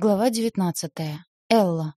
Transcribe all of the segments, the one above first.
Глава девятнадцатая. Элла.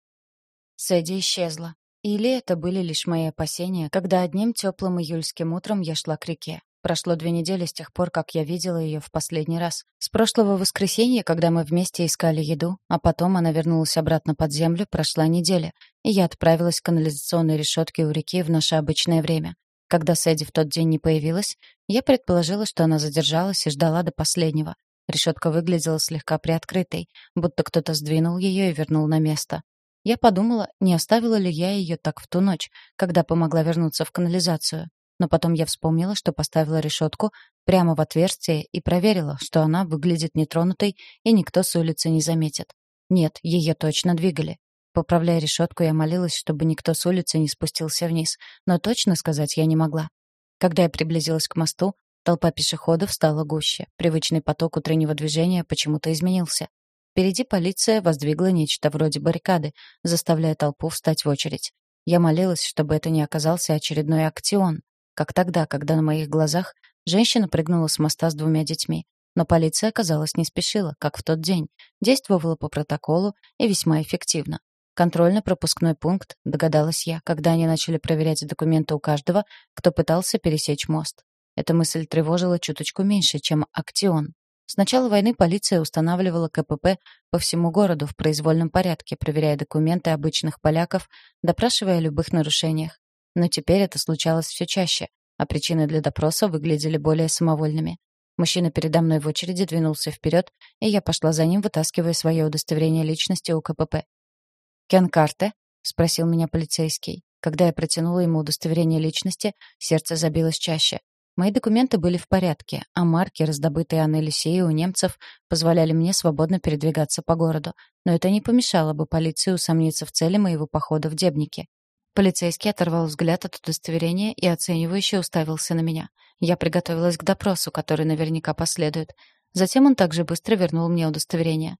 Сэдди исчезла. Или это были лишь мои опасения, когда одним теплым июльским утром я шла к реке. Прошло две недели с тех пор, как я видела ее в последний раз. С прошлого воскресенья, когда мы вместе искали еду, а потом она вернулась обратно под землю, прошла неделя, и я отправилась к канализационной решетке у реки в наше обычное время. Когда Сэдди в тот день не появилась, я предположила, что она задержалась и ждала до последнего. Решетка выглядела слегка приоткрытой, будто кто-то сдвинул ее и вернул на место. Я подумала, не оставила ли я ее так в ту ночь, когда помогла вернуться в канализацию. Но потом я вспомнила, что поставила решетку прямо в отверстие и проверила, что она выглядит нетронутой и никто с улицы не заметит. Нет, ее точно двигали. Поправляя решетку, я молилась, чтобы никто с улицы не спустился вниз, но точно сказать я не могла. Когда я приблизилась к мосту, Толпа пешеходов стала гуще. Привычный поток утреннего движения почему-то изменился. Впереди полиция воздвигла нечто вроде баррикады, заставляя толпу встать в очередь. Я молилась, чтобы это не оказался очередной актион, как тогда, когда на моих глазах женщина прыгнула с моста с двумя детьми. Но полиция, казалось, не спешила, как в тот день, действовала по протоколу и весьма эффективно. Контрольно-пропускной пункт, догадалась я, когда они начали проверять документы у каждого, кто пытался пересечь мост. Эта мысль тревожила чуточку меньше, чем Актион. С начала войны полиция устанавливала КПП по всему городу в произвольном порядке, проверяя документы обычных поляков, допрашивая о любых нарушениях. Но теперь это случалось все чаще, а причины для допроса выглядели более самовольными. Мужчина передо мной в очереди двинулся вперед, и я пошла за ним, вытаскивая свое удостоверение личности у КПП. «Кен Карте?» — спросил меня полицейский. Когда я протянула ему удостоверение личности, сердце забилось чаще. Мои документы были в порядке, а марки, раздобытые Анной Люсией у немцев, позволяли мне свободно передвигаться по городу. Но это не помешало бы полиции усомниться в цели моего похода в Дебники. Полицейский оторвал взгляд от удостоверения и оценивающе уставился на меня. Я приготовилась к допросу, который наверняка последует. Затем он также быстро вернул мне удостоверение.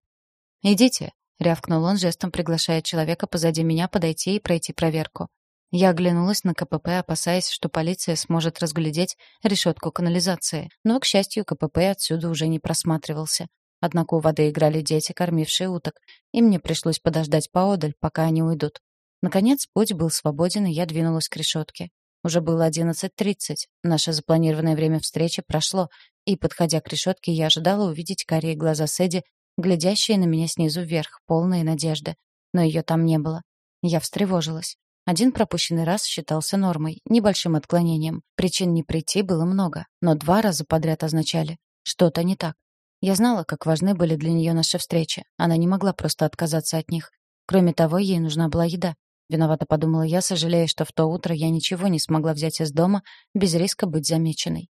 «Идите», — рявкнул он, жестом приглашая человека позади меня подойти и пройти проверку. Я оглянулась на КПП, опасаясь, что полиция сможет разглядеть решетку канализации. Но, к счастью, КПП отсюда уже не просматривался. Однако у воды играли дети, кормившие уток, и мне пришлось подождать поодаль, пока они уйдут. Наконец, путь был свободен, и я двинулась к решетке. Уже было 11.30. Наше запланированное время встречи прошло, и, подходя к решетке, я ожидала увидеть карие глаза Сэдди, глядящие на меня снизу вверх, полные надежды. Но ее там не было. Я встревожилась. Один пропущенный раз считался нормой, небольшим отклонением. Причин не прийти было много, но два раза подряд означали что-то не так. Я знала, как важны были для нее наши встречи. Она не могла просто отказаться от них. Кроме того, ей нужна была еда. Виновато подумала я, сожалея, что в то утро я ничего не смогла взять из дома без риска быть замеченной.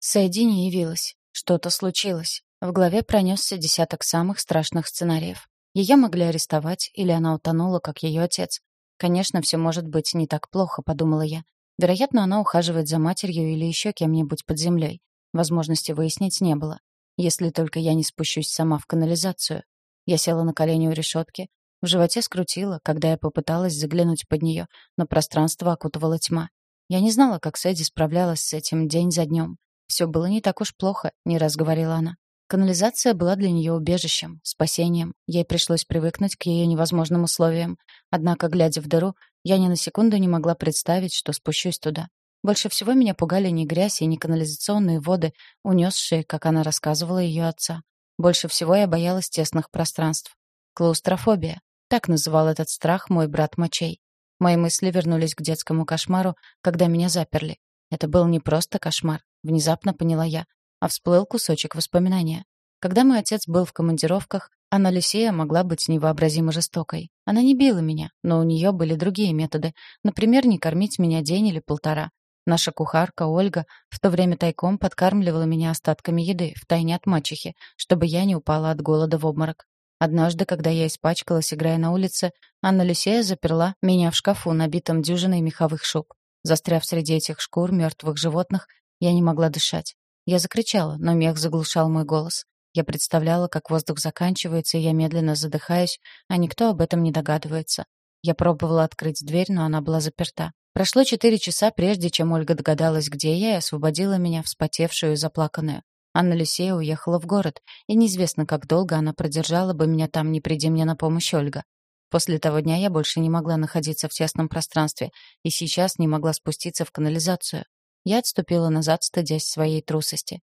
Сэдди не явилась. Что-то случилось. В голове пронесся десяток самых страшных сценариев. Ее могли арестовать, или она утонула, как ее отец. Конечно, все может быть не так плохо, подумала я. Вероятно, она ухаживает за матерью или еще кем-нибудь под землей. Возможности выяснить не было. Если только я не спущусь сама в канализацию. Я села на колени у решетки. В животе скрутило, когда я попыталась заглянуть под нее, но пространство окутывала тьма. Я не знала, как Сэдди справлялась с этим день за днем. Все было не так уж плохо, не раз говорила она. Канализация была для нее убежищем, спасением. Ей пришлось привыкнуть к ее невозможным условиям. Однако, глядя в дыру, я ни на секунду не могла представить, что спущусь туда. Больше всего меня пугали не грязь и не канализационные воды, унесшие, как она рассказывала, ее отца. Больше всего я боялась тесных пространств. Клаустрофобия. Так называл этот страх мой брат Мачей. Мои мысли вернулись к детскому кошмару, когда меня заперли. Это был не просто кошмар, внезапно поняла я а всплыл кусочек воспоминания. Когда мой отец был в командировках, Анна Люсия могла быть невообразимо жестокой. Она не била меня, но у нее были другие методы. Например, не кормить меня день или полтора. Наша кухарка Ольга в то время тайком подкармливала меня остатками еды, втайне от мачехи, чтобы я не упала от голода в обморок. Однажды, когда я испачкалась, играя на улице, Анна Люсия заперла меня в шкафу, набитом дюжиной меховых шуб. Застряв среди этих шкур мертвых животных, я не могла дышать. Я закричала, но мех заглушал мой голос. Я представляла, как воздух заканчивается, и я медленно задыхаюсь, а никто об этом не догадывается. Я пробовала открыть дверь, но она была заперта. Прошло четыре часа, прежде чем Ольга догадалась, где я, и освободила меня, вспотевшую и заплаканную. Анна Люсея уехала в город, и неизвестно, как долго она продержала бы меня там, не приди мне на помощь Ольга. После того дня я больше не могла находиться в тесном пространстве, и сейчас не могла спуститься в канализацию. Я отступила назад, стыдясь своей трусости.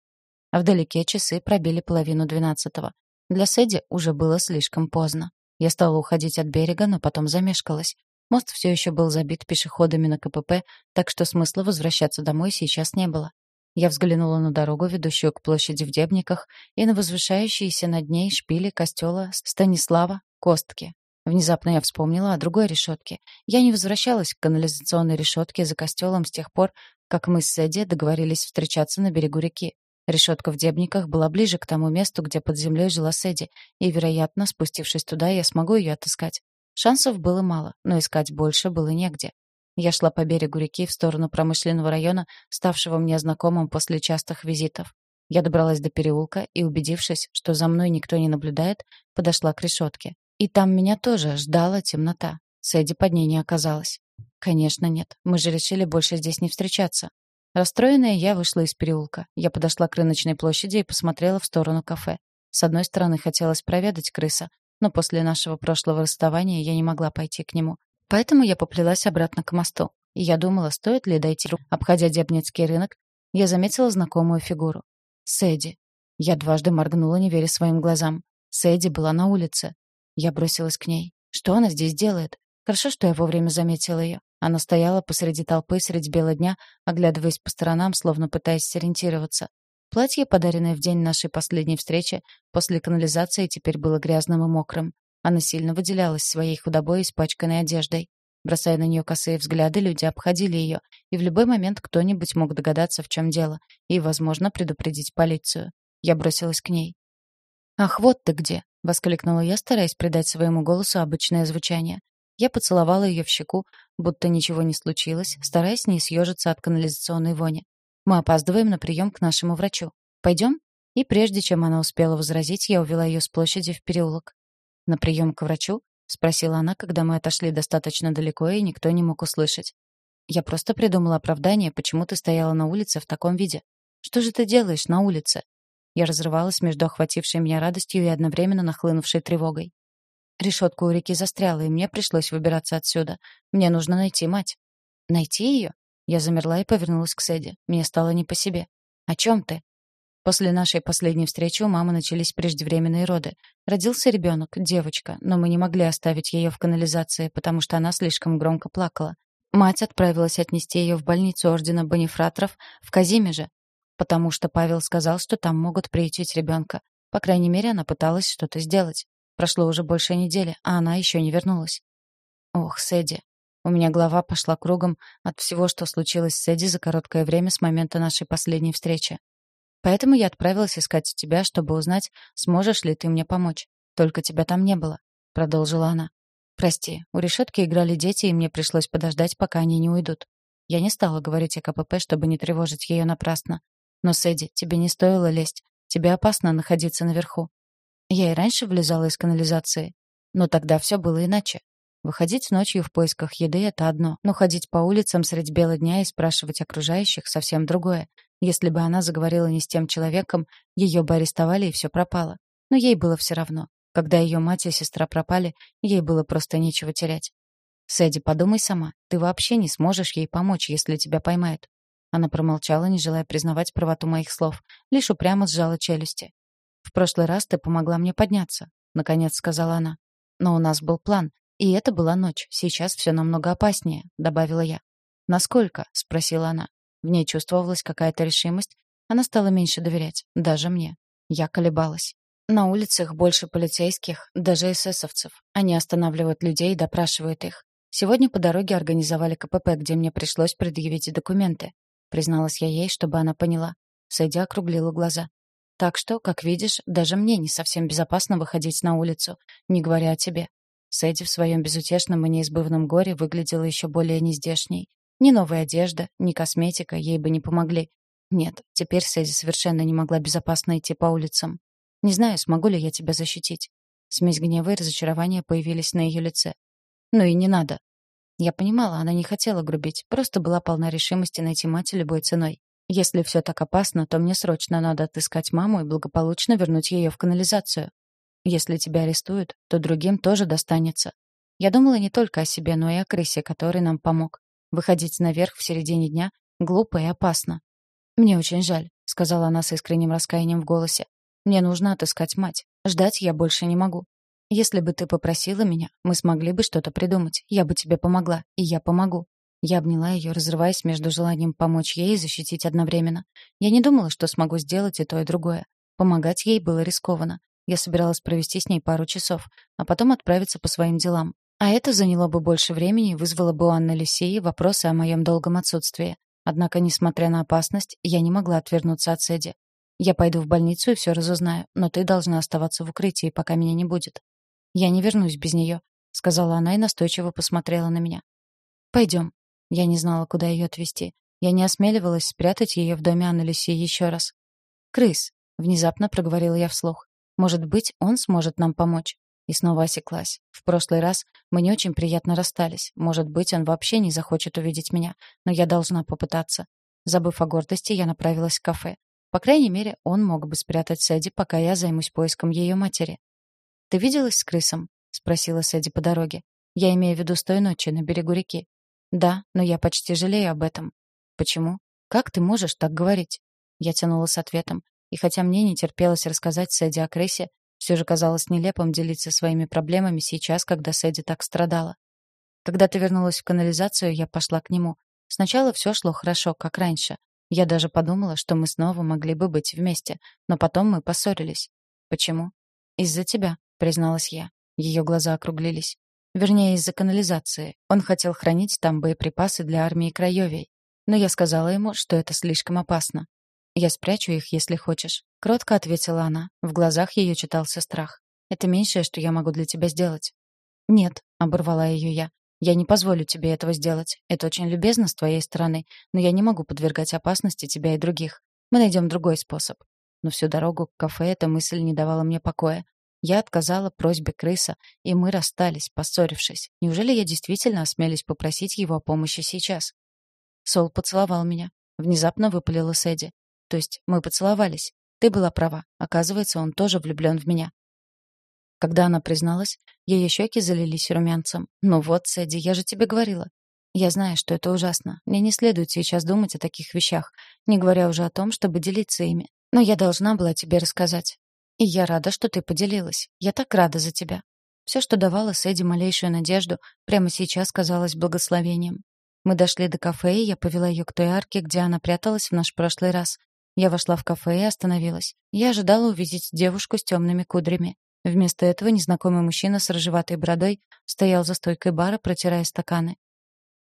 А вдалеке часы пробили половину двенадцатого. Для Сэдди уже было слишком поздно. Я стала уходить от берега, но потом замешкалась. Мост все еще был забит пешеходами на КПП, так что смысла возвращаться домой сейчас не было. Я взглянула на дорогу, ведущую к площади в Дебниках, и на возвышающиеся над ней шпили костела Станислава Костки. Внезапно я вспомнила о другой решетке. Я не возвращалась к канализационной решетке за костелом с тех пор, как мы с Сэдди договорились встречаться на берегу реки. Решетка в Дебниках была ближе к тому месту, где под землей жила Сэдди, и, вероятно, спустившись туда, я смогу ее отыскать. Шансов было мало, но искать больше было негде. Я шла по берегу реки в сторону промышленного района, ставшего мне знакомым после частых визитов. Я добралась до переулка и, убедившись, что за мной никто не наблюдает, подошла к решетке. И там меня тоже ждала темнота. Сэдди под ней не оказалась. Конечно, нет. Мы же решили больше здесь не встречаться. Расстроенная, я вышла из переулка. Я подошла к рыночной площади и посмотрела в сторону кафе. С одной стороны, хотелось проведать крыса, но после нашего прошлого расставания я не могла пойти к нему. Поэтому я поплелась обратно к мосту. И я думала, стоит ли дойти. Обходя Дебницкий рынок, я заметила знакомую фигуру. Сэдди. Я дважды моргнула, не веря своим глазам. Сэдди была на улице. Я бросилась к ней. Что она здесь делает? Хорошо, что я вовремя заметила ее. Она стояла посреди толпы средь бела дня, оглядываясь по сторонам, словно пытаясь сориентироваться. Платье, подаренное в день нашей последней встречи, после канализации теперь было грязным и мокрым. Она сильно выделялась своей худобой и испачканной одеждой. Бросая на нее косые взгляды, люди обходили ее, и в любой момент кто-нибудь мог догадаться, в чем дело, и, возможно, предупредить полицию. Я бросилась к ней. «Ах, вот ты где!» — воскликнула я, стараясь придать своему голосу обычное звучание. Я поцеловала ее в щеку, будто ничего не случилось, стараясь не съежиться от канализационной вони. «Мы опаздываем на прием к нашему врачу. Пойдем?» И прежде чем она успела возразить, я увела ее с площади в переулок. «На прием к врачу?» — спросила она, когда мы отошли достаточно далеко, и никто не мог услышать. «Я просто придумала оправдание, почему ты стояла на улице в таком виде. Что же ты делаешь на улице?» Я разрывалась между охватившей меня радостью и одновременно нахлынувшей тревогой. Решетка у реки застряла, и мне пришлось выбираться отсюда. Мне нужно найти мать. Найти ее? Я замерла и повернулась к Сэдди. Мне стало не по себе. «О чем ты?» После нашей последней встречи у мамы начались преждевременные роды. Родился ребенок, девочка, но мы не могли оставить ее в канализации, потому что она слишком громко плакала. Мать отправилась отнести ее в больницу ордена Бонифраторов в Казимеже, потому что Павел сказал, что там могут приютить ребенка. По крайней мере, она пыталась что-то сделать. Прошло уже больше недели, а она еще не вернулась. Ох, Сэдди. У меня голова пошла кругом от всего, что случилось с Сэдди за короткое время с момента нашей последней встречи. Поэтому я отправилась искать тебя, чтобы узнать, сможешь ли ты мне помочь. Только тебя там не было», — продолжила она. «Прости, у решетки играли дети, и мне пришлось подождать, пока они не уйдут. Я не стала говорить о КПП, чтобы не тревожить ее напрасно. Но, Сэдди, тебе не стоило лезть. Тебе опасно находиться наверху. Я и раньше влезала из канализации. Но тогда все было иначе. Выходить ночью в поисках еды — это одно, но ходить по улицам средь бела дня и спрашивать окружающих — совсем другое. Если бы она заговорила не с тем человеком, ее бы арестовали и все пропало. Но ей было все равно. Когда ее мать и сестра пропали, ей было просто нечего терять. «Сэдди, подумай сама. Ты вообще не сможешь ей помочь, если тебя поймают». Она промолчала, не желая признавать правоту моих слов, лишь упрямо сжала челюсти. «В прошлый раз ты помогла мне подняться», — наконец сказала она. «Но у нас был план, и это была ночь. Сейчас все намного опаснее», — добавила я. «Насколько?» — спросила она. В ней чувствовалась какая-то решимость. Она стала меньше доверять, даже мне. Я колебалась. На улицах больше полицейских, даже эсэсовцев. Они останавливают людей и допрашивают их. Сегодня по дороге организовали КПП, где мне пришлось предъявить документы. Призналась я ей, чтобы она поняла. Сойдя, округлила глаза. Так что, как видишь, даже мне не совсем безопасно выходить на улицу, не говоря о тебе. Сэдди в своем безутешном и неизбывном горе выглядела еще более нездешней. Ни новая одежда, ни косметика ей бы не помогли. Нет, теперь Сэдди совершенно не могла безопасно идти по улицам. Не знаю, смогу ли я тебя защитить. Смесь гнева и разочарования появились на ее лице. Ну и не надо. Я понимала, она не хотела грубить, просто была полна решимости найти мать любой ценой. Если все так опасно, то мне срочно надо отыскать маму и благополучно вернуть ее в канализацию. Если тебя арестуют, то другим тоже достанется. Я думала не только о себе, но и о крысе, который нам помог. Выходить наверх в середине дня глупо и опасно. «Мне очень жаль», — сказала она с искренним раскаянием в голосе. «Мне нужно отыскать мать. Ждать я больше не могу. Если бы ты попросила меня, мы смогли бы что-то придумать. Я бы тебе помогла, и я помогу. Я обняла ее, разрываясь между желанием помочь ей и защитить одновременно. Я не думала, что смогу сделать и то, и другое. Помогать ей было рискованно. Я собиралась провести с ней пару часов, а потом отправиться по своим делам. А это заняло бы больше времени и вызвало бы у Анны Лисеи вопросы о моем долгом отсутствии. Однако, несмотря на опасность, я не могла отвернуться от Сэдди. Я пойду в больницу и все разузнаю, но ты должна оставаться в укрытии, пока меня не будет. «Я не вернусь без нее», — сказала она и настойчиво посмотрела на меня. «Пойдем». Я не знала, куда ее отвезти. Я не осмеливалась спрятать ее в доме Анны Люси еще раз. «Крыс», — внезапно проговорила я вслух. «Может быть, он сможет нам помочь?» И снова осеклась. В прошлый раз мы не очень приятно расстались. Может быть, он вообще не захочет увидеть меня, но я должна попытаться. Забыв о гордости, я направилась в кафе. По крайней мере, он мог бы спрятать Сэдди, пока я займусь поиском ее матери. «Ты виделась с крысом?» — спросила Сэдди по дороге. «Я имею в виду с той ночи на берегу реки». «Да, но я почти жалею об этом». «Почему? Как ты можешь так говорить?» Я тянула с ответом. И хотя мне не терпелось рассказать Сэдди о крысе, все же казалось нелепым делиться своими проблемами сейчас, когда Сэдди так страдала. Когда ты вернулась в канализацию, я пошла к нему. Сначала все шло хорошо, как раньше. Я даже подумала, что мы снова могли бы быть вместе, но потом мы поссорились. Почему? Из-за тебя призналась я. Ее глаза округлились. Вернее, из-за канализации. Он хотел хранить там боеприпасы для армии Краевей. Но я сказала ему, что это слишком опасно. «Я спрячу их, если хочешь», — кротко ответила она. В глазах ее читался страх. «Это меньшее, что я могу для тебя сделать». «Нет», — оборвала ее я. «Я не позволю тебе этого сделать. Это очень любезно с твоей стороны, но я не могу подвергать опасности тебя и других. Мы найдем другой способ». Но всю дорогу к кафе эта мысль не давала мне покоя. Я отказала просьбе крыса, и мы расстались, поссорившись. Неужели я действительно осмелюсь попросить его о помощи сейчас? Сол поцеловал меня. Внезапно выпалила Сэдди. То есть мы поцеловались. Ты была права. Оказывается, он тоже влюблен в меня. Когда она призналась, ее щеки залились румянцем. «Ну вот, Сэдди, я же тебе говорила». «Я знаю, что это ужасно. Мне не следует сейчас думать о таких вещах, не говоря уже о том, чтобы делиться ими. Но я должна была тебе рассказать. И я рада, что ты поделилась. Я так рада за тебя. Все, что давало Сэдди малейшую надежду, прямо сейчас казалось благословением. Мы дошли до кафе, и я повела ее к той арке, где она пряталась в наш прошлый раз. Я вошла в кафе и остановилась. Я ожидала увидеть девушку с темными кудрями. Вместо этого незнакомый мужчина с рыжеватой бородой стоял за стойкой бара, протирая стаканы.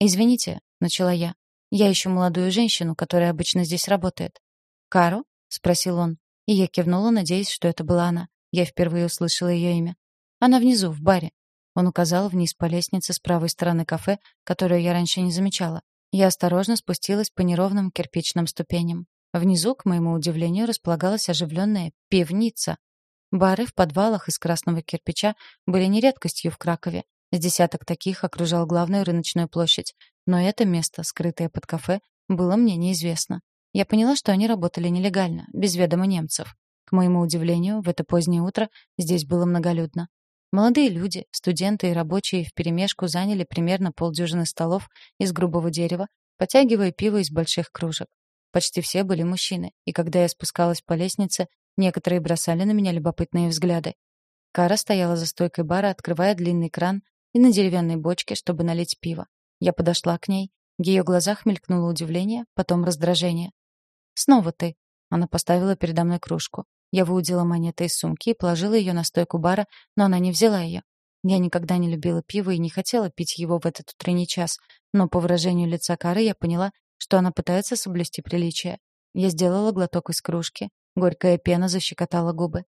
«Извините», — начала я. «Я ищу молодую женщину, которая обычно здесь работает». «Кару?» — спросил он. И я кивнула, надеясь, что это была она. Я впервые услышала ее имя. Она внизу, в баре. Он указал вниз по лестнице с правой стороны кафе, которую я раньше не замечала. Я осторожно спустилась по неровным кирпичным ступеням. Внизу, к моему удивлению, располагалась оживленная пивница. Бары в подвалах из красного кирпича были не редкостью в Кракове. С десяток таких окружал главную рыночную площадь. Но это место, скрытое под кафе, было мне неизвестно. Я поняла, что они работали нелегально, без ведома немцев. К моему удивлению, в это позднее утро здесь было многолюдно. Молодые люди, студенты и рабочие вперемешку заняли примерно полдюжины столов из грубого дерева, потягивая пиво из больших кружек. Почти все были мужчины, и когда я спускалась по лестнице, некоторые бросали на меня любопытные взгляды. Кара стояла за стойкой бара, открывая длинный кран и на деревянной бочке, чтобы налить пиво. Я подошла к ней. В ее глазах мелькнуло удивление, потом раздражение. «Снова ты». Она поставила передо мной кружку. Я выудила монеты из сумки и положила ее на стойку бара, но она не взяла ее. Я никогда не любила пиво и не хотела пить его в этот утренний час, но по выражению лица Кары я поняла, что она пытается соблюсти приличие. Я сделала глоток из кружки. Горькая пена защекотала губы.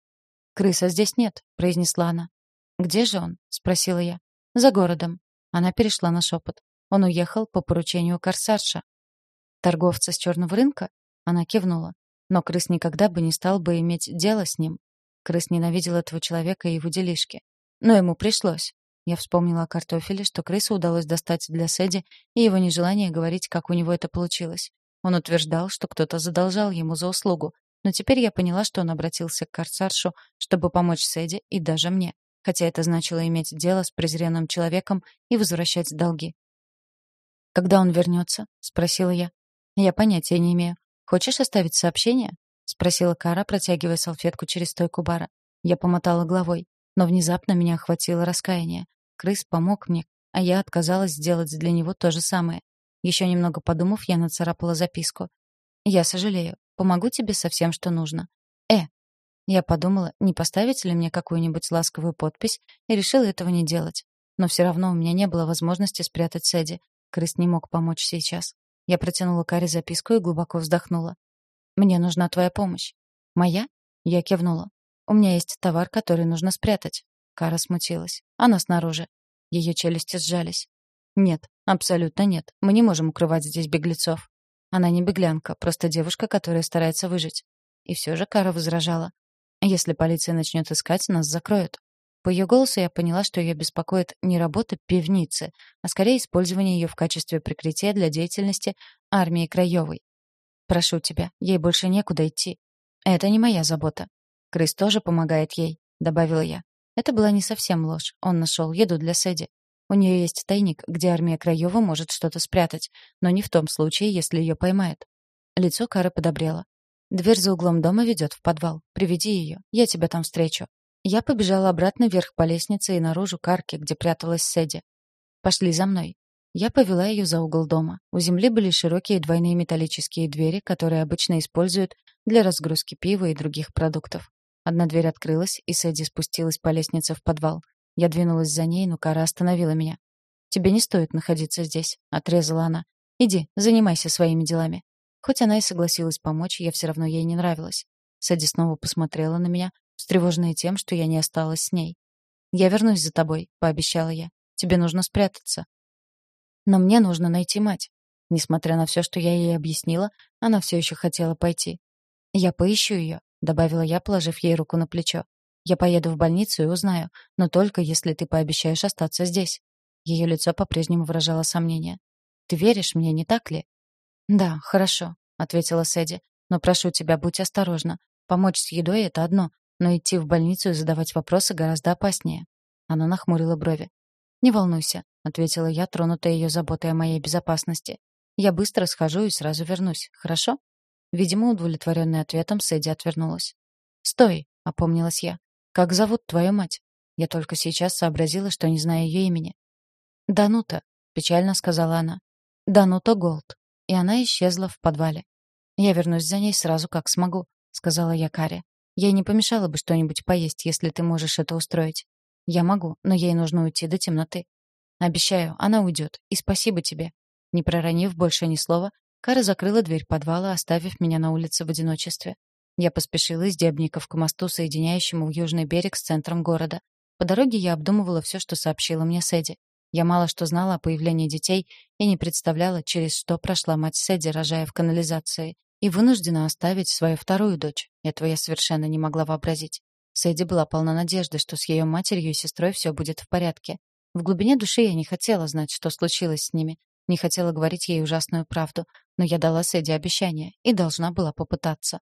«Крыса здесь нет», — произнесла она. «Где же он?» — спросила я. «За городом». Она перешла на шепот. Он уехал по поручению корсарша. «Торговца с черного рынка?» Она кивнула. Но крыс никогда бы не стал бы иметь дело с ним. Крыс ненавидел этого человека и его делишки. Но ему пришлось. Я вспомнила о картофеле, что крысу удалось достать для Сэдди, и его нежелание говорить, как у него это получилось. Он утверждал, что кто-то задолжал ему за услугу, но теперь я поняла, что он обратился к корсаршу, чтобы помочь Сэдди и даже мне, хотя это значило иметь дело с презренным человеком и возвращать долги. «Когда он вернется?» — спросила я. «Я понятия не имею. Хочешь оставить сообщение?» — спросила Кара, протягивая салфетку через стойку бара. Я помотала головой, но внезапно меня охватило раскаяние. Крыс помог мне, а я отказалась сделать для него то же самое. Еще немного подумав, я нацарапала записку. «Я сожалею. Помогу тебе со всем, что нужно. Э». Я подумала, не поставить ли мне какую-нибудь ласковую подпись, и решила этого не делать. Но все равно у меня не было возможности спрятать Сэдди. Крыс не мог помочь сейчас. Я протянула Каре записку и глубоко вздохнула. «Мне нужна твоя помощь». «Моя?» Я кивнула. «У меня есть товар, который нужно спрятать». Кара смутилась. «Она снаружи». Ее челюсти сжались. «Нет, абсолютно нет. Мы не можем укрывать здесь беглецов. Она не беглянка, просто девушка, которая старается выжить. И все же Кара возражала. Если полиция начнет искать, нас закроют. По ее голосу я поняла, что ее беспокоит не работа певницы, а скорее использование ее в качестве прикрытия для деятельности армии Краевой. «Прошу тебя, ей больше некуда идти. Это не моя забота. Крыс тоже помогает ей», — добавила я. Это была не совсем ложь. Он нашел еду для Сэдди. У нее есть тайник, где армия Краева может что-то спрятать, но не в том случае, если ее поймают. Лицо Кары подобрело. Дверь за углом дома ведет в подвал. Приведи ее, я тебя там встречу. Я побежала обратно вверх по лестнице и наружу к арке, где пряталась Сэдди. Пошли за мной. Я повела ее за угол дома. У земли были широкие двойные металлические двери, которые обычно используют для разгрузки пива и других продуктов. Одна дверь открылась, и Сэдди спустилась по лестнице в подвал. Я двинулась за ней, но Кара остановила меня. «Тебе не стоит находиться здесь», — отрезала она. «Иди, занимайся своими делами». Хоть она и согласилась помочь, я все равно ей не нравилась. Сэдди снова посмотрела на меня, встревоженная тем, что я не осталась с ней. «Я вернусь за тобой», — пообещала я. «Тебе нужно спрятаться». «Но мне нужно найти мать». Несмотря на все, что я ей объяснила, она все еще хотела пойти. «Я поищу ее», — добавила я, положив ей руку на плечо. Я поеду в больницу и узнаю, но только если ты пообещаешь остаться здесь. Ее лицо по-прежнему выражало сомнение. Ты веришь мне, не так ли? Да, хорошо, ответила Сэдди. Но прошу тебя, будь осторожна. Помочь с едой это одно, но идти в больницу и задавать вопросы гораздо опаснее. Она нахмурила брови. Не волнуйся, ответила я, тронутая ее заботой о моей безопасности. Я быстро схожу и сразу вернусь, хорошо? Видимо, удовлетворенная ответом, Сэдди отвернулась. «Стой!» — опомнилась я. «Как зовут твою мать?» Я только сейчас сообразила, что не знаю ее имени. «Данута», — печально сказала она. «Данута Голд». И она исчезла в подвале. «Я вернусь за ней сразу, как смогу», — сказала я Каре. «Ей не помешало бы что-нибудь поесть, если ты можешь это устроить». «Я могу, но ей нужно уйти до темноты». «Обещаю, она уйдет. И спасибо тебе». Не проронив больше ни слова, Кара закрыла дверь подвала, оставив меня на улице в одиночестве. Я поспешила из Дебников к мосту, соединяющему южный берег с центром города. По дороге я обдумывала все, что сообщила мне Сэдди. Я мало что знала о появлении детей и не представляла, через что прошла мать Сэдди, рожая в канализации, и вынуждена оставить свою вторую дочь. Этого я совершенно не могла вообразить. Сэдди была полна надежды, что с ее матерью и сестрой все будет в порядке. В глубине души я не хотела знать, что случилось с ними, не хотела говорить ей ужасную правду, но я дала Сэдди обещание и должна была попытаться.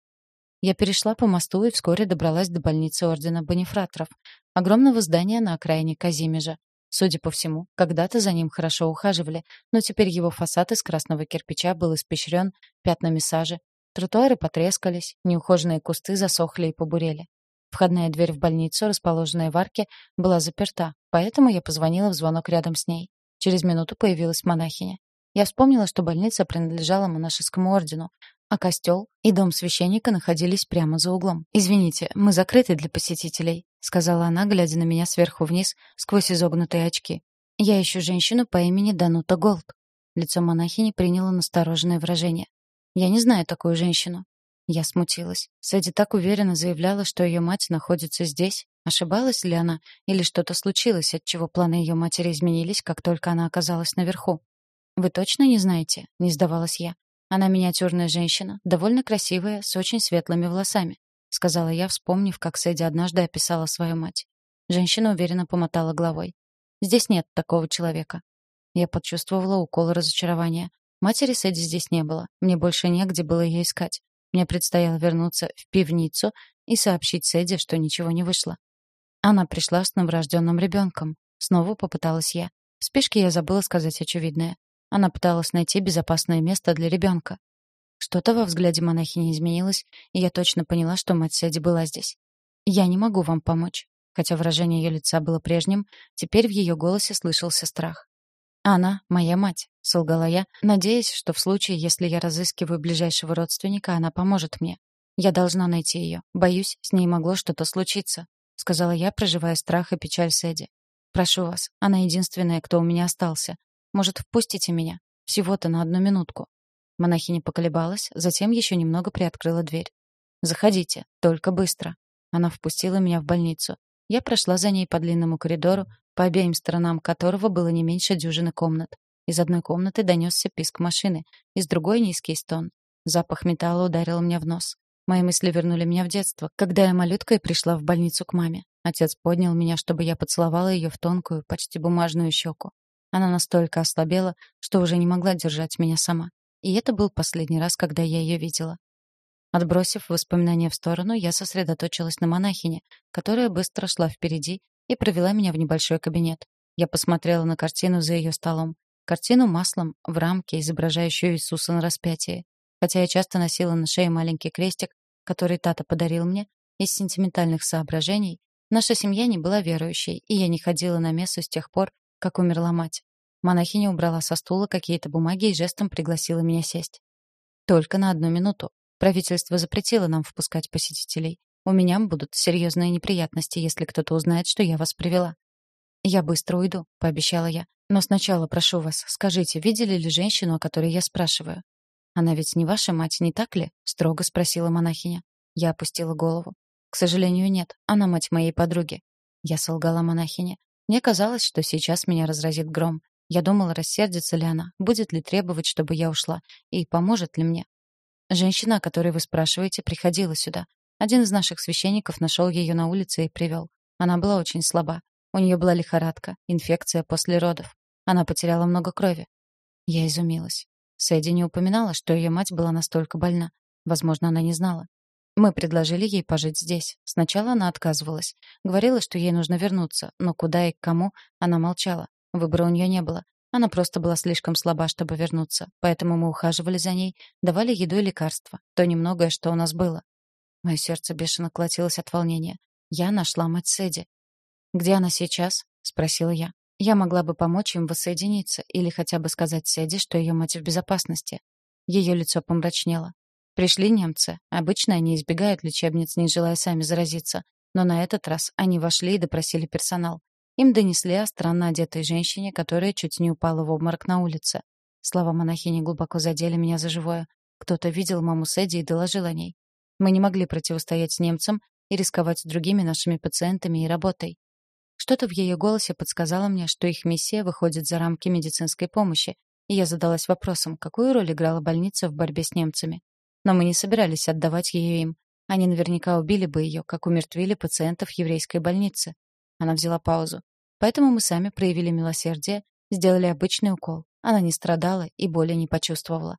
Я перешла по мосту и вскоре добралась до больницы Ордена Бонифраторов, огромного здания на окраине Казимежа. Судя по всему, когда-то за ним хорошо ухаживали, но теперь его фасад из красного кирпича был испещрен пятнами сажи. Тротуары потрескались, неухоженные кусты засохли и побурели. Входная дверь в больницу, расположенная в арке, была заперта, поэтому я позвонила в звонок рядом с ней. Через минуту появилась монахиня. Я вспомнила, что больница принадлежала монашескому ордену, а костел и дом священника находились прямо за углом. «Извините, мы закрыты для посетителей», — сказала она, глядя на меня сверху вниз сквозь изогнутые очки. «Я ищу женщину по имени Данута Голд». Лицо монахини приняло настороженное выражение. «Я не знаю такую женщину». Я смутилась. Сэдди так уверенно заявляла, что ее мать находится здесь. Ошибалась ли она? Или что-то случилось, отчего планы ее матери изменились, как только она оказалась наверху? «Вы точно не знаете?» — не сдавалась я. Она миниатюрная женщина, довольно красивая, с очень светлыми волосами, сказала я, вспомнив, как Сэдди однажды описала свою мать. Женщина уверенно помотала головой. Здесь нет такого человека. Я почувствовала укол разочарования. Матери Сэдди здесь не было. Мне больше негде было ее искать. Мне предстояло вернуться в пивницу и сообщить Сэдди, что ничего не вышло. Она пришла с новорожденным ребенком. Снова попыталась я. В спешке я забыла сказать очевидное. Она пыталась найти безопасное место для ребенка. Что-то во взгляде монахини изменилось, и я точно поняла, что мать Сэдди была здесь. «Я не могу вам помочь». Хотя выражение ее лица было прежним, теперь в ее голосе слышался страх. «Она — моя мать», — солгала я, надеясь, что в случае, если я разыскиваю ближайшего родственника, она поможет мне. «Я должна найти ее. Боюсь, с ней могло что-то случиться», — сказала я, проживая страх и печаль Сэдди. «Прошу вас, она единственная, кто у меня остался. Может, впустите меня? Всего-то на одну минутку». Монахиня поколебалась, затем еще немного приоткрыла дверь. «Заходите, только быстро». Она впустила меня в больницу. Я прошла за ней по длинному коридору, по обеим сторонам которого было не меньше дюжины комнат. Из одной комнаты донесся писк машины, из другой — низкий стон. Запах металла ударил меня в нос. Мои мысли вернули меня в детство, когда я малюткой пришла в больницу к маме. Отец поднял меня, чтобы я поцеловала ее в тонкую, почти бумажную щеку. Она настолько ослабела, что уже не могла держать меня сама. И это был последний раз, когда я ее видела. Отбросив воспоминания в сторону, я сосредоточилась на монахине, которая быстро шла впереди и провела меня в небольшой кабинет. Я посмотрела на картину за ее столом. Картину маслом в рамке, изображающую Иисуса на распятии. Хотя я часто носила на шее маленький крестик, который Тата подарил мне, из сентиментальных соображений, наша семья не была верующей, и я не ходила на мессу с тех пор, как умерла мать. Монахиня убрала со стула какие-то бумаги и жестом пригласила меня сесть. Только на одну минуту. Правительство запретило нам впускать посетителей. У меня будут серьезные неприятности, если кто-то узнает, что я вас привела. Я быстро уйду, пообещала я. Но сначала прошу вас, скажите, видели ли женщину, о которой я спрашиваю? Она ведь не ваша мать, не так ли? строго спросила монахиня. Я опустила голову. К сожалению, нет. Она мать моей подруги. Я солгала монахине. Мне казалось, что сейчас меня разразит гром. Я думала, рассердится ли она, будет ли требовать, чтобы я ушла, и поможет ли мне. Женщина, о которой вы спрашиваете, приходила сюда. Один из наших священников нашел ее на улице и привел. Она была очень слаба. У нее была лихорадка, инфекция после родов. Она потеряла много крови. Я изумилась. Сэдди не упоминала, что ее мать была настолько больна. Возможно, она не знала. Мы предложили ей пожить здесь. Сначала она отказывалась. Говорила, что ей нужно вернуться, но куда и к кому она молчала. Выбора у нее не было. Она просто была слишком слаба, чтобы вернуться. Поэтому мы ухаживали за ней, давали еду и лекарства. То немногое, что у нас было. Мое сердце бешено колотилось от волнения. Я нашла мать Сэдди. «Где она сейчас?» — спросила я. Я могла бы помочь им воссоединиться или хотя бы сказать Сэдди, что ее мать в безопасности. Ее лицо помрачнело. Пришли немцы. Обычно они избегают лечебниц, не желая сами заразиться. Но на этот раз они вошли и допросили персонал. Им донесли о странно одетой женщине, которая чуть не упала в обморок на улице. Слова монахини глубоко задели меня за живое. Кто-то видел маму Сэдди и доложил о ней. Мы не могли противостоять немцам и рисковать другими нашими пациентами и работой. Что-то в ее голосе подсказало мне, что их миссия выходит за рамки медицинской помощи, и я задалась вопросом, какую роль играла больница в борьбе с немцами. Но мы не собирались отдавать ее им. Они наверняка убили бы ее, как умертвили пациентов еврейской больницы. Она взяла паузу. Поэтому мы сами проявили милосердие, сделали обычный укол. Она не страдала и боли не почувствовала.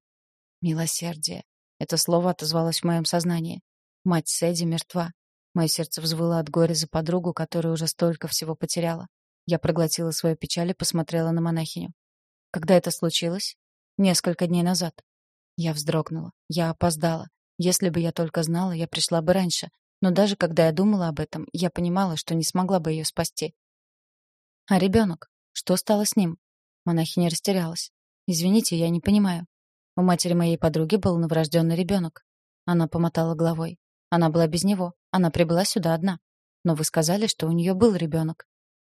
Милосердие. Это слово отозвалось в моем сознании. Мать Сэдди мертва. Мое сердце взвыло от горя за подругу, которая уже столько всего потеряла. Я проглотила свою печаль и посмотрела на монахиню. Когда это случилось? Несколько дней назад. Я вздрогнула. Я опоздала. Если бы я только знала, я пришла бы раньше. Но даже когда я думала об этом, я понимала, что не смогла бы ее спасти. А ребенок? Что стало с ним? Монахиня растерялась. Извините, я не понимаю. У матери моей подруги был новорожденный ребенок. Она помотала головой. Она была без него. Она прибыла сюда одна. Но вы сказали, что у нее был ребенок.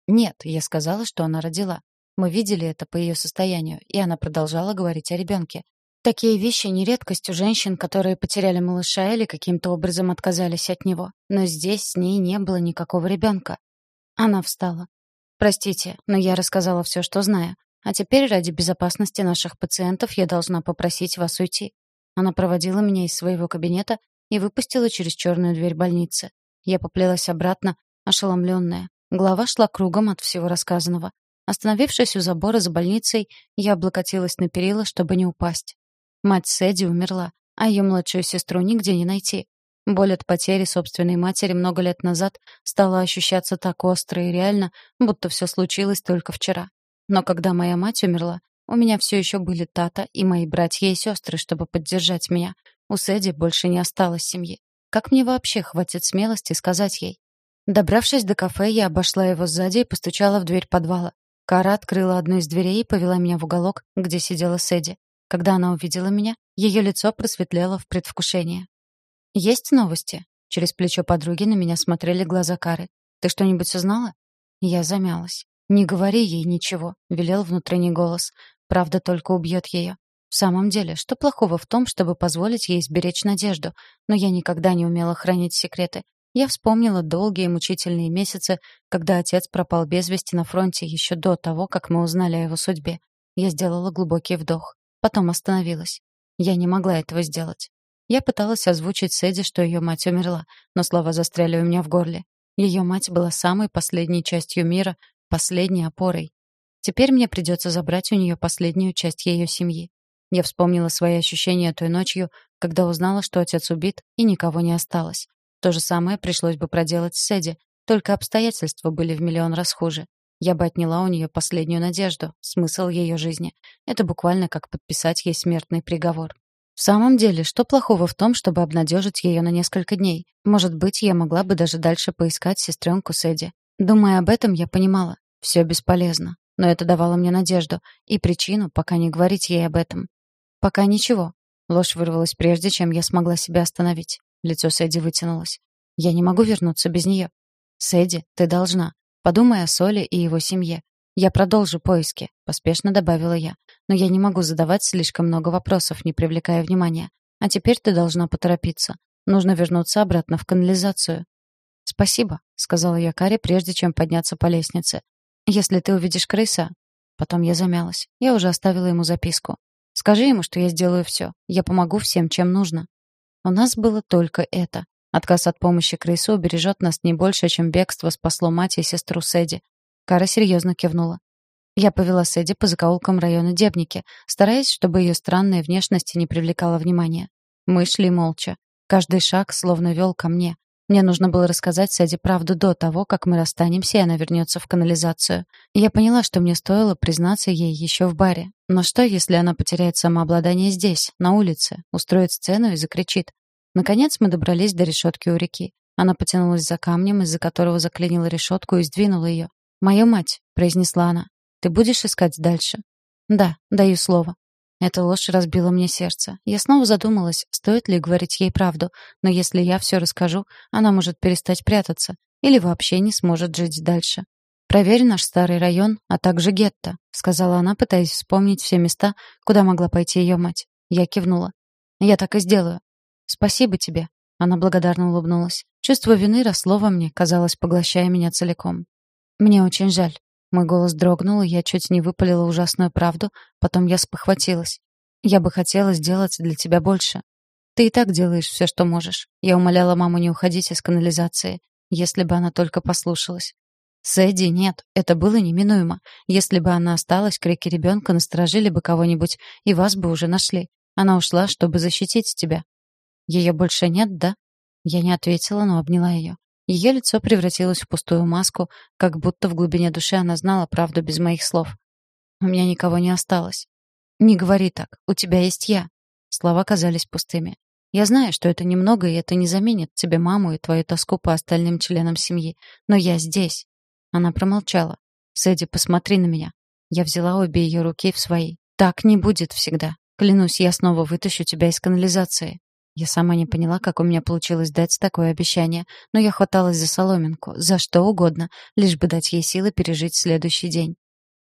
Нет, я сказала, что она родила. Мы видели это по ее состоянию, и она продолжала говорить о ребенке. Такие вещи не редкость у женщин, которые потеряли малыша или каким-то образом отказались от него. Но здесь с ней не было никакого ребенка. Она встала. «Простите, но я рассказала все, что знаю. А теперь ради безопасности наших пациентов я должна попросить вас уйти». Она проводила меня из своего кабинета и выпустила через черную дверь больницы. Я поплелась обратно, ошеломленная. Голова шла кругом от всего рассказанного. Остановившись у забора за больницей, я облокотилась на перила, чтобы не упасть. Мать Сэдди умерла, а ее младшую сестру нигде не найти. Боль от потери собственной матери много лет назад стала ощущаться так остро и реально, будто все случилось только вчера. Но когда моя мать умерла, у меня все еще были Тата и мои братья и сестры, чтобы поддержать меня. У Сэдди больше не осталось семьи. Как мне вообще хватит смелости сказать ей? Добравшись до кафе, я обошла его сзади и постучала в дверь подвала. Кара открыла одну из дверей и повела меня в уголок, где сидела Сэдди. Когда она увидела меня, ее лицо просветлело в предвкушении. «Есть новости?» Через плечо подруги на меня смотрели глаза Кары. «Ты что-нибудь узнала?» Я замялась. «Не говори ей ничего», — велел внутренний голос. «Правда только убьет ее». В самом деле, что плохого в том, чтобы позволить ей сберечь надежду? Но я никогда не умела хранить секреты. Я вспомнила долгие мучительные месяцы, когда отец пропал без вести на фронте еще до того, как мы узнали о его судьбе. Я сделала глубокий вдох. Потом остановилась. Я не могла этого сделать. Я пыталась озвучить Сэдди, что ее мать умерла, но слова застряли у меня в горле. Ее мать была самой последней частью мира, последней опорой. Теперь мне придется забрать у нее последнюю часть ее семьи. Я вспомнила свои ощущения той ночью, когда узнала, что отец убит, и никого не осталось. То же самое пришлось бы проделать с Сэдди, только обстоятельства были в миллион раз хуже. Я бы отняла у нее последнюю надежду, смысл ее жизни. Это буквально как подписать ей смертный приговор. В самом деле, что плохого в том, чтобы обнадежить ее на несколько дней? Может быть, я могла бы даже дальше поискать сестренку Сэдди. Думая об этом, я понимала, все бесполезно. Но это давало мне надежду и причину пока не говорить ей об этом. Пока ничего. Ложь вырвалась прежде, чем я смогла себя остановить. Лицо Сэдди вытянулось. Я не могу вернуться без нее. Сэдди, ты должна. Подумай о Соле и его семье. «Я продолжу поиски», — поспешно добавила я. «Но я не могу задавать слишком много вопросов, не привлекая внимания. А теперь ты должна поторопиться. Нужно вернуться обратно в канализацию». «Спасибо», — сказала я Каре, прежде чем подняться по лестнице. «Если ты увидишь крыса...» Потом я замялась. Я уже оставила ему записку. «Скажи ему, что я сделаю все. Я помогу всем, чем нужно». У нас было только это. Отказ от помощи крысу убережет нас не больше, чем бегство спасло мать и сестру Сэдди. Кара серьезно кивнула. Я повела Сэдди по закоулкам района Дебники, стараясь, чтобы ее странная внешность не привлекала внимания. Мы шли молча. Каждый шаг словно вел ко мне. Мне нужно было рассказать Сэдди правду до того, как мы расстанемся, и она вернется в канализацию. Я поняла, что мне стоило признаться ей еще в баре. Но что, если она потеряет самообладание здесь, на улице, устроит сцену и закричит? Наконец мы добрались до решетки у реки. Она потянулась за камнем, из-за которого заклинила решетку и сдвинула ее. «Моя мать», — произнесла она. «Ты будешь искать дальше?» «Да, даю слово». Эта ложь разбила мне сердце. Я снова задумалась, стоит ли говорить ей правду, но если я все расскажу, она может перестать прятаться или вообще не сможет жить дальше. «Проверь наш старый район, а также гетто», — сказала она, пытаясь вспомнить все места, куда могла пойти ее мать. Я кивнула. «Я так и сделаю». «Спасибо тебе», — она благодарно улыбнулась. Чувство вины росло во мне, казалось, поглощая меня целиком. «Мне очень жаль». Мой голос дрогнул, и я чуть не выпалила ужасную правду, потом я спохватилась. «Я бы хотела сделать для тебя больше. Ты и так делаешь все, что можешь. Я умоляла маму не уходить из канализации, если бы она только послушалась. Сэдди, нет, это было неминуемо. Если бы она осталась, крики ребенка насторожили бы кого-нибудь, и вас бы уже нашли. Она ушла, чтобы защитить тебя. Ее больше нет, да? Я не ответила, но обняла ее. Ее лицо превратилось в пустую маску, как будто в глубине души она знала правду без моих слов. «У меня никого не осталось». «Не говори так. У тебя есть я». Слова казались пустыми. «Я знаю, что это немного, и это не заменит тебе маму и твою тоску по остальным членам семьи. Но я здесь». Она промолчала. «Сэдди, посмотри на меня». Я взяла обе ее руки в свои. «Так не будет всегда. Клянусь, я снова вытащу тебя из канализации. Я сама не поняла, как у меня получилось дать такое обещание, но я хваталась за соломинку, за что угодно, лишь бы дать ей силы пережить следующий день.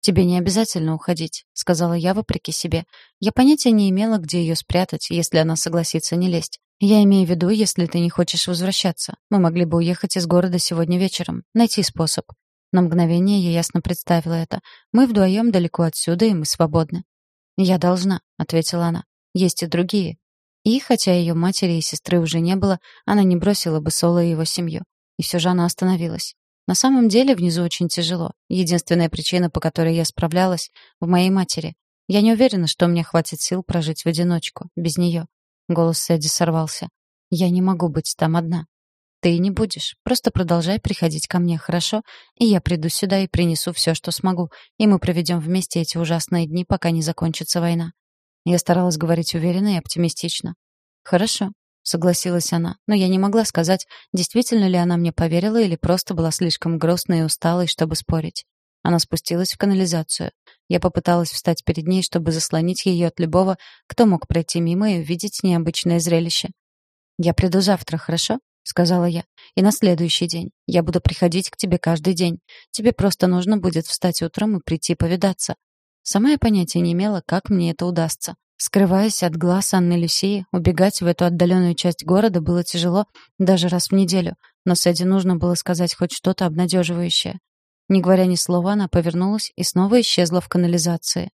«Тебе не обязательно уходить», — сказала я вопреки себе. Я понятия не имела, где ее спрятать, если она согласится не лезть. Я имею в виду, если ты не хочешь возвращаться. Мы могли бы уехать из города сегодня вечером, найти способ. На мгновение я ясно представила это. Мы вдвоем далеко отсюда, и мы свободны. «Я должна», — ответила она. «Есть и другие. И, хотя ее матери и сестры уже не было, она не бросила бы Соло и его семью. И все же она остановилась. На самом деле внизу очень тяжело. Единственная причина, по которой я справлялась, в моей матери. Я не уверена, что мне хватит сил прожить в одиночку, без нее. Голос Сэдди сорвался. Я не могу быть там одна. Ты не будешь. Просто продолжай приходить ко мне, хорошо? И я приду сюда и принесу все, что смогу. И мы проведем вместе эти ужасные дни, пока не закончится война. Я старалась говорить уверенно и оптимистично. Хорошо, согласилась она, но я не могла сказать, действительно ли она мне поверила или просто была слишком грустной и усталой, чтобы спорить. Она спустилась в канализацию. Я попыталась встать перед ней, чтобы заслонить ее от любого, кто мог пройти мимо и увидеть необычное зрелище. «Я приду завтра, хорошо?» — сказала я. «И на следующий день. Я буду приходить к тебе каждый день. Тебе просто нужно будет встать утром и прийти повидаться». Сама я понятия не имела, как мне это удастся. Скрываясь от глаз Анны Люсии, убегать в эту отдаленную часть города было тяжело даже раз в неделю, но Сэдди нужно было сказать хоть что-то обнадеживающее. Не говоря ни слова, она повернулась и снова исчезла в канализации.